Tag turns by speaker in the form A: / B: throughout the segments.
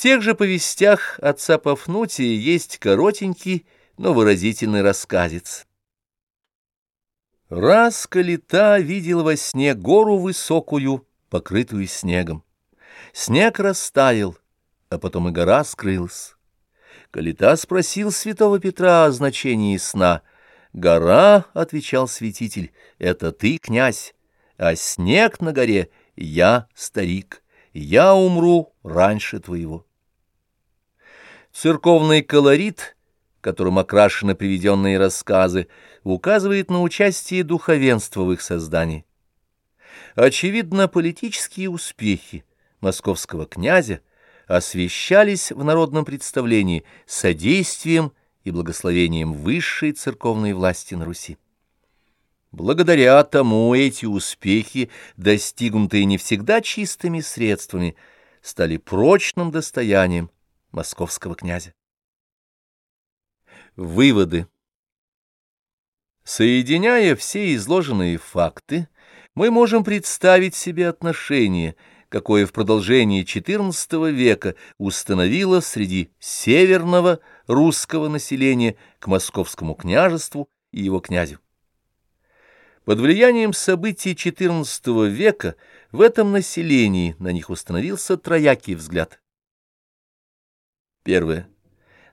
A: тех же повестях отца Пафнутия есть коротенький, но выразительный рассказец. Раз Калита видел во сне гору высокую, покрытую снегом. Снег растаял, а потом и гора скрылась. Калита спросил святого Петра о значении сна. «Гора, — отвечал святитель, — это ты, князь, а снег на горе — я, старик, я умру раньше твоего». Церковный колорит, которым окрашены приведенные рассказы, указывает на участие духовенства в их создании. Очевидно, политические успехи московского князя освещались в народном представлении содействием и благословением высшей церковной власти на Руси. Благодаря тому эти успехи, достигнутые не всегда чистыми средствами, стали прочным достоянием московского князя. Выводы Соединяя все изложенные факты, мы можем представить себе отношение, какое в продолжении XIV века установило среди северного русского населения к московскому княжеству и его князю. Под влиянием событий XIV века в этом населении на них установился троякий взгляд. Первое.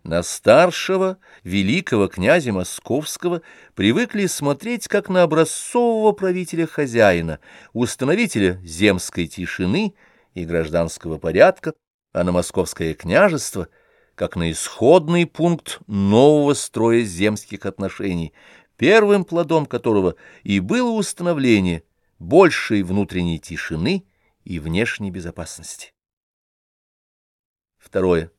A: На старшего великого князя Московского привыкли смотреть как на образцового правителя-хозяина, установителя земской тишины и гражданского порядка, а на московское княжество как на исходный пункт нового строя земских отношений, первым плодом которого и было установление большей внутренней тишины и внешней безопасности. Второе.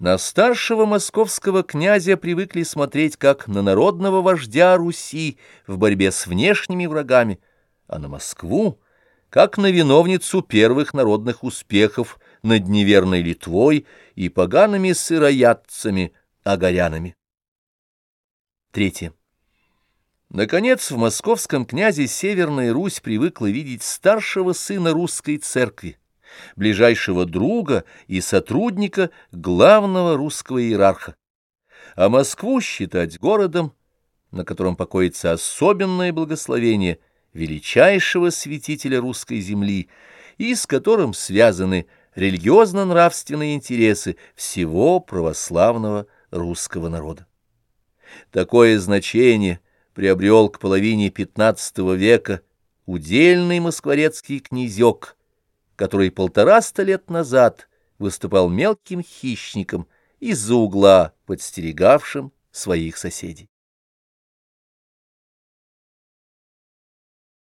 A: На старшего московского князя привыкли смотреть как на народного вождя Руси в борьбе с внешними врагами, а на Москву как на виновницу первых народных успехов над неверной Литвой и погаными сыроядцами, огорянами. Третье. Наконец, в московском князе Северная Русь привыкла видеть старшего сына русской церкви, ближайшего друга и сотрудника главного русского иерарха, а Москву считать городом, на котором покоится особенное благословение величайшего святителя русской земли и с которым связаны религиозно-нравственные интересы всего православного русского народа. Такое значение приобрел к половине XV века удельный москворецкий князек – который полтораста лет назад выступал мелким хищником из-за угла, подстерегавшим своих соседей.